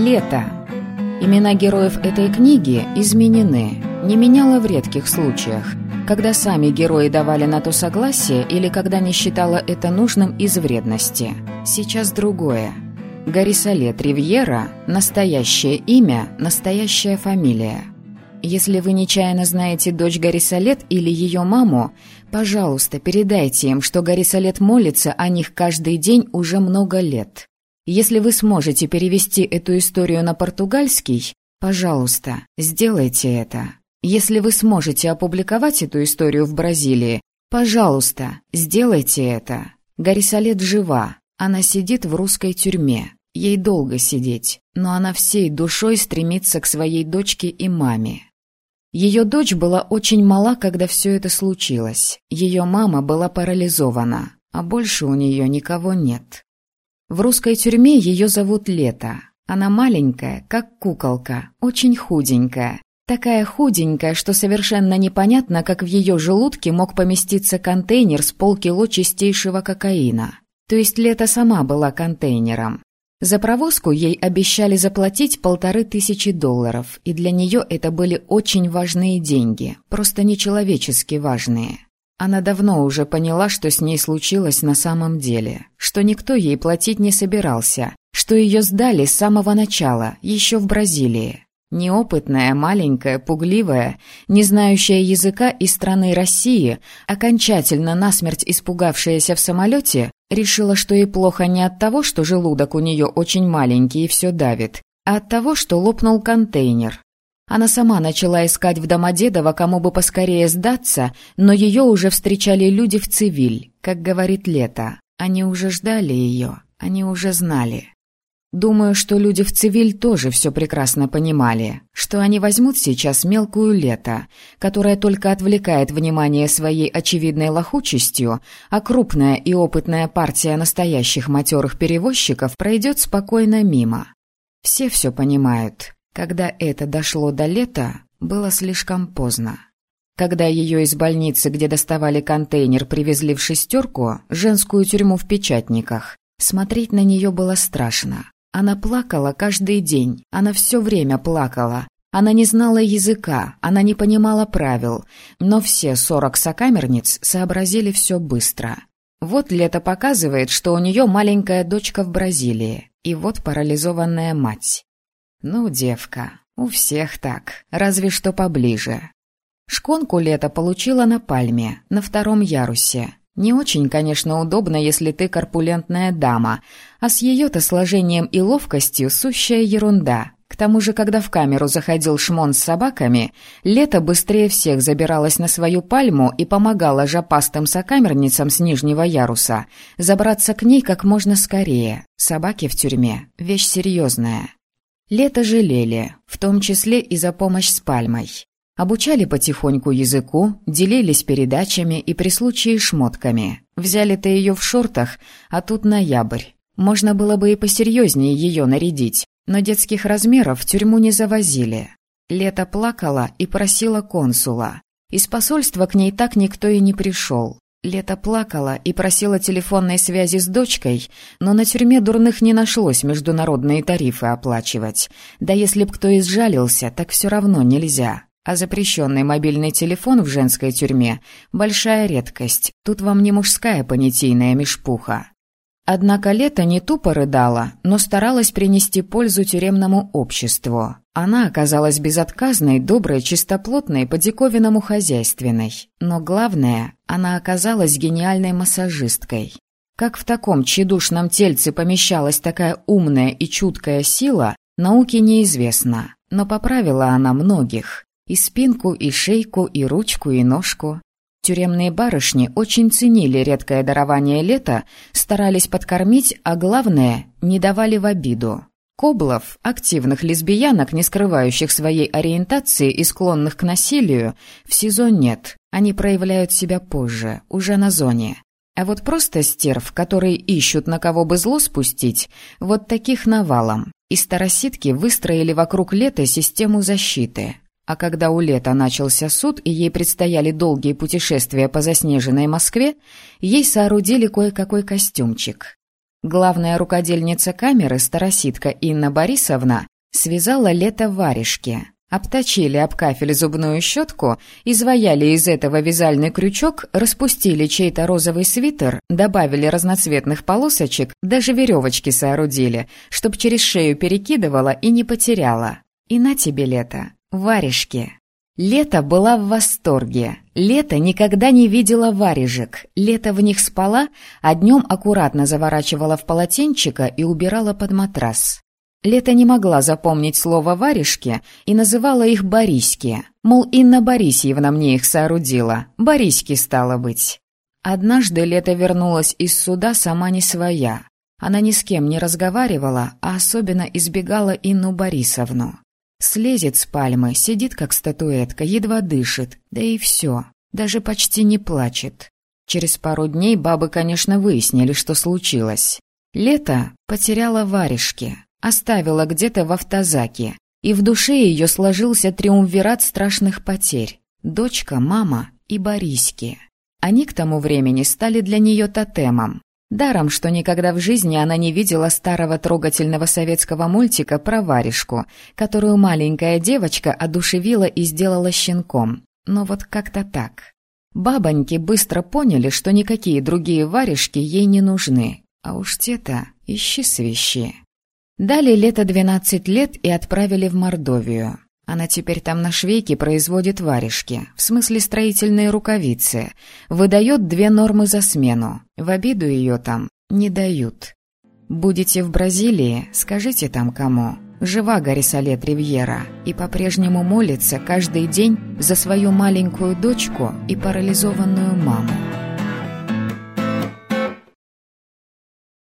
Лето. Имена героев этой книги изменены. Не меняло в редких случаях, когда сами герои давали на то согласие или когда не считала это нужным из вредности. Сейчас другое. Гарисалет Ривьера – настоящее имя, настоящая фамилия. Если вы нечаянно знаете дочь Гарисалет или ее маму, пожалуйста, передайте им, что Гарисалет молится о них каждый день уже много лет. Если вы сможете перевести эту историю на португальский, пожалуйста, сделайте это. Если вы сможете опубликовать эту историю в Бразилии, пожалуйста, сделайте это. Гарисалет жива, она сидит в русской тюрьме. Ей долго сидеть, но она всей душой стремится к своей дочке и маме. Ее дочь была очень мала, когда все это случилось. Ее мама была парализована, а больше у нее никого нет. В русской тюрьме ее зовут Лето. Она маленькая, как куколка, очень худенькая. Такая худенькая, что совершенно непонятно, как в ее желудке мог поместиться контейнер с полкило чистейшего кокаина. То есть Лето сама была контейнером. За провозку ей обещали заплатить полторы тысячи долларов, и для нее это были очень важные деньги, просто нечеловечески важные. Она давно уже поняла, что с ней случилось на самом деле, что никто ей платить не собирался, что ее сдали с самого начала, еще в Бразилии. Неопытная, маленькая, пугливая, не знающая языка из страны России, окончательно насмерть испугавшаяся в самолете, решила, что ей плохо не от того, что желудок у нее очень маленький и все давит, а от того, что лопнул контейнер. Она сама начала искать в Домодедово, кому бы поскорее сдаться, но ее уже встречали люди в цивиль, как говорит Лето. Они уже ждали ее, они уже знали. Думаю, что люди в цивиль тоже все прекрасно понимали, что они возьмут сейчас мелкую лето, которая только отвлекает внимание своей очевидной лохучестью, а крупная и опытная партия настоящих матерых перевозчиков пройдет спокойно мимо. Все все понимают. Когда это дошло до лета, было слишком поздно. Когда ее из больницы, где доставали контейнер, привезли в шестерку, женскую тюрьму в Печатниках, смотреть на нее было страшно. Она плакала каждый день, она все время плакала. Она не знала языка, она не понимала правил, но все сорок сокамерниц сообразили все быстро. Вот лето показывает, что у нее маленькая дочка в Бразилии, и вот парализованная мать. Ну, девка, у всех так, разве что поближе. Шконку лето получила на пальме, на втором ярусе. Не очень, конечно, удобно, если ты корпулентная дама, а с ее-то сложением и ловкостью сущая ерунда. К тому же, когда в камеру заходил шмон с собаками, Лето быстрее всех забиралась на свою пальму и помогала жопастым сокамерницам с нижнего яруса забраться к ней как можно скорее. Собаки в тюрьме – вещь серьезная. Лето жалели, в том числе и за помощь с пальмой. Обучали потихоньку языку, делились передачами и при случае шмотками. Взяли-то ее в шортах, а тут ноябрь. Можно было бы и посерьезнее ее нарядить, но детских размеров в тюрьму не завозили. Лето плакала и просила консула. Из посольства к ней так никто и не пришел. Лето плакала и просила телефонной связи с дочкой, но на тюрьме дурных не нашлось международные тарифы оплачивать. Да если б кто изжалился, так все равно нельзя. А запрещенный мобильный телефон в женской тюрьме – большая редкость. Тут вам не мужская понятийная мешпуха. Однако Лето не тупо рыдала, но старалась принести пользу тюремному обществу. Она оказалась безотказной, доброй, чистоплотной, по-диковинному хозяйственной. Но главное, она оказалась гениальной массажисткой. Как в таком тщедушном тельце помещалась такая умная и чуткая сила, науке неизвестно. Но поправила она многих. И спинку, и шейку, и ручку, и ножку. Тюремные барышни очень ценили редкое дарование лета, старались подкормить, а главное, не давали в обиду. Коблов, активных лесбиянок, не скрывающих своей ориентации и склонных к насилию, в СИЗО нет. Они проявляют себя позже, уже на зоне. А вот просто стерв, которые ищут на кого бы зло спустить, вот таких навалом. И староситки выстроили вокруг лета систему защиты. А когда у Лета начался суд и ей предстояли долгие путешествия по заснеженной Москве, ей соорудили кое-какой костюмчик. Главная рукодельница камеры, староситка Инна Борисовна, связала лето варежки. Обточили об кафель зубную щетку, изваяли из этого вязальный крючок, распустили чей-то розовый свитер, добавили разноцветных полосочек, даже веревочки соорудили, чтоб через шею перекидывала и не потеряла. И на тебе лето, варежки. Лето была в восторге. Лето никогда не видела варежек. Лето в них спала, а днем аккуратно заворачивала в полотенчика и убирала под матрас. Лето не могла запомнить слово «варежки» и называла их «бориськи». Мол, Инна Борисьевна мне их соорудила. Бориськи стало быть. Однажды Лето вернулась из суда сама не своя. Она ни с кем не разговаривала, а особенно избегала Инну Борисовну. Слезет с пальмы, сидит как статуэтка, едва дышит, да и все. Даже почти не плачет. Через пару дней бабы, конечно, выяснили, что случилось. Лето потеряла варежки, Оставила где-то в автозаке. И в душе ее сложился триумвират страшных потерь. Дочка, мама и Бориски. Они к тому времени стали для нее тотемом. Даром, что никогда в жизни она не видела старого трогательного советского мультика про варежку, которую маленькая девочка одушевила и сделала щенком. Но вот как-то так. Бабоньки быстро поняли, что никакие другие варежки ей не нужны. А уж те-то ищи свищи. Дали лето 12 лет и отправили в Мордовию. Она теперь там на швейке производит варежки, в смысле строительные рукавицы. Выдает две нормы за смену. В обиду ее там не дают. Будете в Бразилии, скажите там кому. Жива Гарисалет Ривьера и по-прежнему молится каждый день за свою маленькую дочку и парализованную маму.